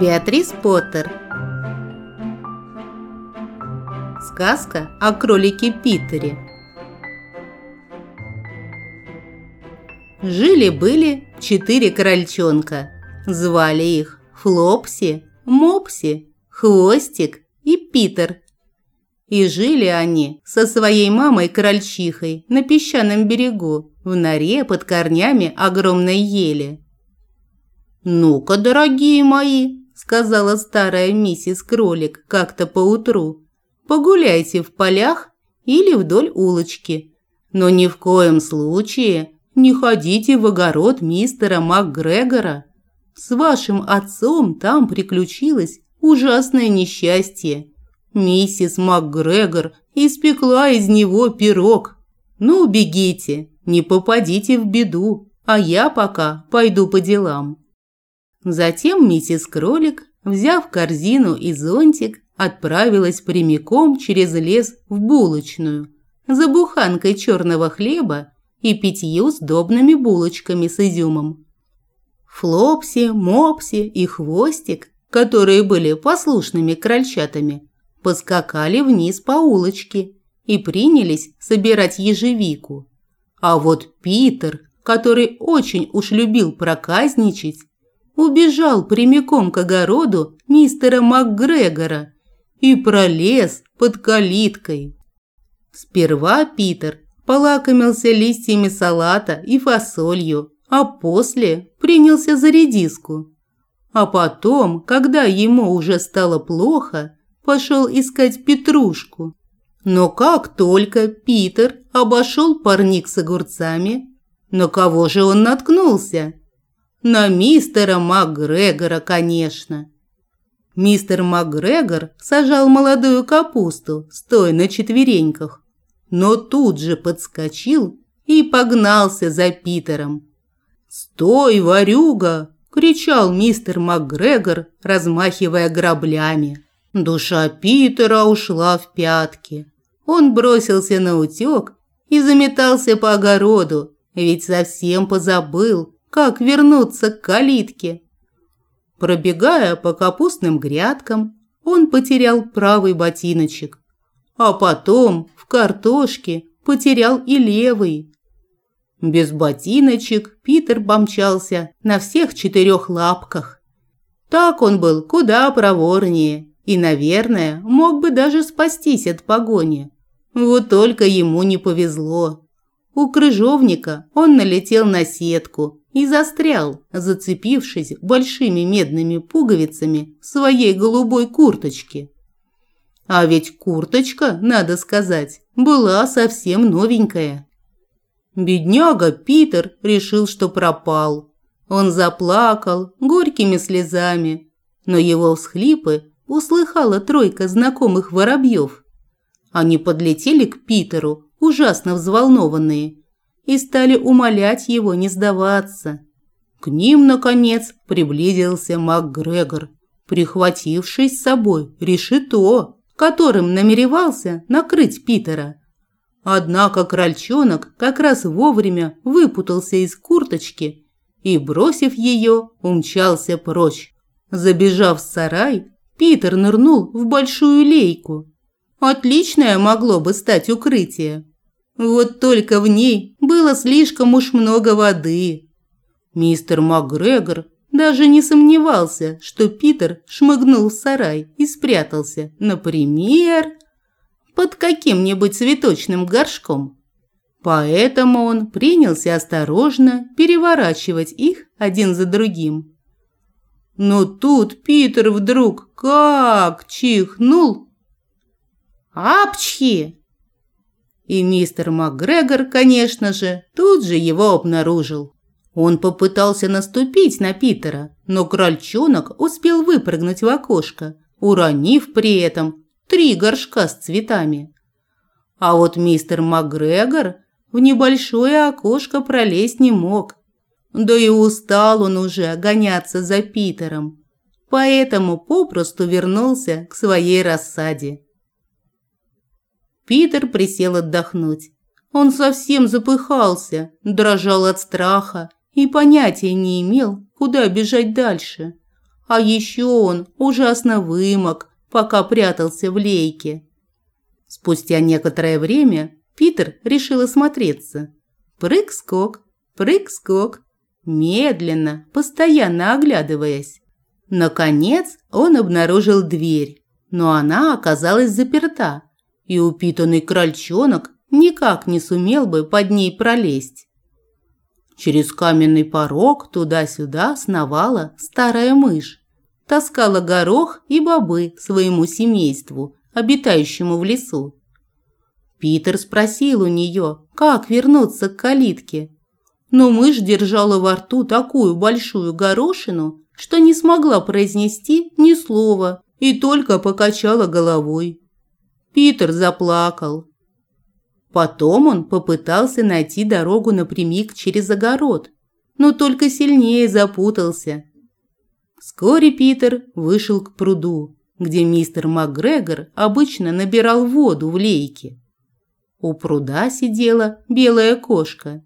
Беатрис Поттер Сказка о кролике Питере Жили-были четыре крольчонка. Звали их Флопси, Мопси, Хвостик и Питер. И жили они со своей мамой-крольчихой на песчаном берегу, в норе под корнями огромной ели. «Ну-ка, дорогие мои», – сказала старая миссис Кролик как-то поутру, – «погуляйте в полях или вдоль улочки, но ни в коем случае не ходите в огород мистера МакГрегора. С вашим отцом там приключилось ужасное несчастье. Миссис МакГрегор испекла из него пирог. Ну, бегите, не попадите в беду, а я пока пойду по делам». Затем миссис Кролик, взяв корзину и зонтик, отправилась прямиком через лес в булочную за буханкой черного хлеба и пятью сдобными булочками с изюмом. Флопси, Мопси и Хвостик, которые были послушными крольчатами, поскакали вниз по улочке и принялись собирать ежевику. А вот Питер, который очень уж любил проказничать, убежал прямиком к огороду мистера МакГрегора и пролез под калиткой. Сперва Питер полакомился листьями салата и фасолью, а после принялся за редиску. А потом, когда ему уже стало плохо, пошел искать петрушку. Но как только Питер обошел парник с огурцами, на кого же он наткнулся? На мистера МакГрегора, конечно. Мистер МакГрегор сажал молодую капусту, стоя на четвереньках, но тут же подскочил и погнался за Питером. «Стой, ворюга!» – кричал мистер МакГрегор, размахивая граблями. Душа Питера ушла в пятки. Он бросился на утек и заметался по огороду, ведь совсем позабыл, как вернуться к калитке. Пробегая по капустным грядкам, он потерял правый ботиночек, а потом в картошке потерял и левый. Без ботиночек Питер помчался на всех четырех лапках. Так он был куда проворнее и, наверное, мог бы даже спастись от погони. Вот только ему не повезло. У крыжовника он налетел на сетку и застрял, зацепившись большими медными пуговицами своей голубой курточки. А ведь курточка, надо сказать, была совсем новенькая. Бедняга Питер решил, что пропал. Он заплакал горькими слезами, но его всхлипы услыхала тройка знакомых воробьев. Они подлетели к Питеру, ужасно взволнованные, и стали умолять его не сдаваться. К ним, наконец, приблизился МакГрегор, прихвативший с собой решето, которым намеревался накрыть Питера. Однако крольчонок как раз вовремя выпутался из курточки и, бросив ее, умчался прочь. Забежав в сарай, Питер нырнул в большую лейку. Отличное могло бы стать укрытие, вот только в ней было слишком уж много воды. Мистер МакГрегор даже не сомневался, что Питер шмыгнул в сарай и спрятался, например, под каким-нибудь цветочным горшком. Поэтому он принялся осторожно переворачивать их один за другим. Но тут Питер вдруг как чихнул. «Апчхи!» И мистер МакГрегор, конечно же, тут же его обнаружил. Он попытался наступить на Питера, но крольчонок успел выпрыгнуть в окошко, уронив при этом три горшка с цветами. А вот мистер МакГрегор в небольшое окошко пролезть не мог. Да и устал он уже гоняться за Питером, поэтому попросту вернулся к своей рассаде. Питер присел отдохнуть. Он совсем запыхался, дрожал от страха и понятия не имел, куда бежать дальше. А еще он ужасно вымок, пока прятался в лейке. Спустя некоторое время Питер решил осмотреться. Прыг-скок, прыг-скок, медленно, постоянно оглядываясь. Наконец он обнаружил дверь, но она оказалась заперта, и упитанный крольчонок никак не сумел бы под ней пролезть. Через каменный порог туда-сюда сновала старая мышь, таскала горох и бобы своему семейству, обитающему в лесу. Питер спросил у нее, как вернуться к калитке, но мышь держала во рту такую большую горошину, что не смогла произнести ни слова и только покачала головой. Питер заплакал. Потом он попытался найти дорогу напрямик через огород, но только сильнее запутался. Вскоре Питер вышел к пруду, где мистер МакГрегор обычно набирал воду в лейке. У пруда сидела белая кошка.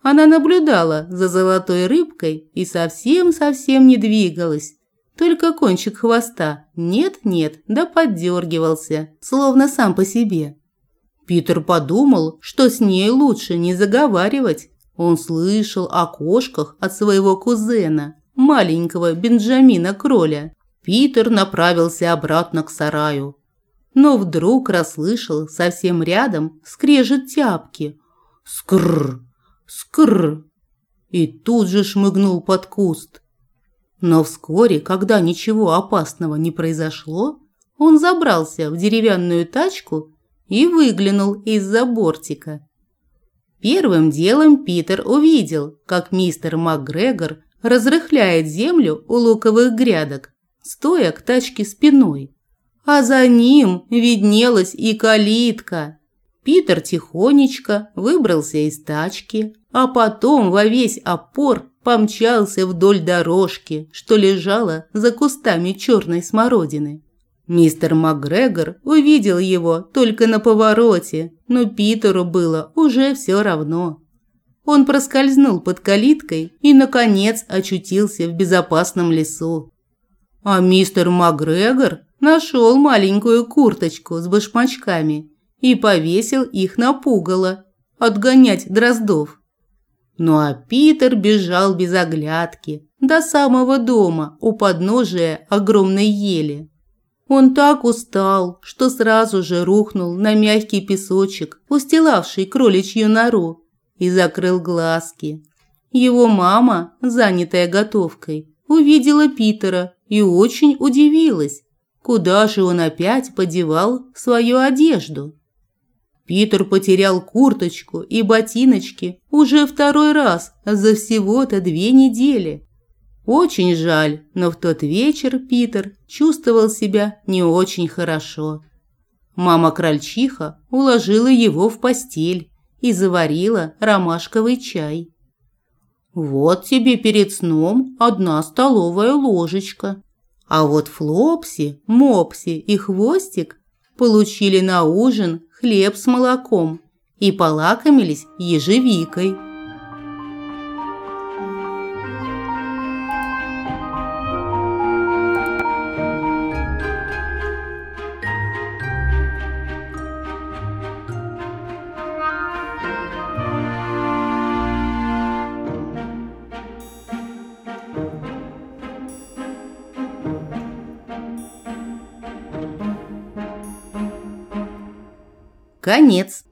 Она наблюдала за золотой рыбкой и совсем-совсем не двигалась. Только кончик хвоста нет-нет, да поддергивался, словно сам по себе. Питер подумал, что с ней лучше не заговаривать. Он слышал о кошках от своего кузена, маленького Бенджамина Кроля. Питер направился обратно к сараю. Но вдруг расслышал совсем рядом скрежет тяпки. Скррр! Скррр! И тут же шмыгнул под куст. Но вскоре, когда ничего опасного не произошло, он забрался в деревянную тачку и выглянул из-за бортика. Первым делом Питер увидел, как мистер МакГрегор разрыхляет землю у луковых грядок, стоя к тачке спиной. А за ним виднелась и калитка. Питер тихонечко выбрался из тачки, а потом во весь опор помчался вдоль дорожки, что лежала за кустами черной смородины. Мистер МакГрегор увидел его только на повороте, но Питеру было уже все равно. Он проскользнул под калиткой и, наконец, очутился в безопасном лесу. А мистер МакГрегор нашел маленькую курточку с башмачками и повесил их на пугало, отгонять дроздов. Ну а Питер бежал без оглядки до самого дома у подножия огромной ели. Он так устал, что сразу же рухнул на мягкий песочек, устилавший кроличью нору, и закрыл глазки. Его мама, занятая готовкой, увидела Питера и очень удивилась, куда же он опять подевал свою одежду. Питер потерял курточку и ботиночки уже второй раз за всего-то две недели. Очень жаль, но в тот вечер Питер чувствовал себя не очень хорошо. Мама-крольчиха уложила его в постель и заварила ромашковый чай. «Вот тебе перед сном одна столовая ложечка. А вот Флопси, Мопси и Хвостик получили на ужин хлеб с молоком и полакомились ежевикой. Конец.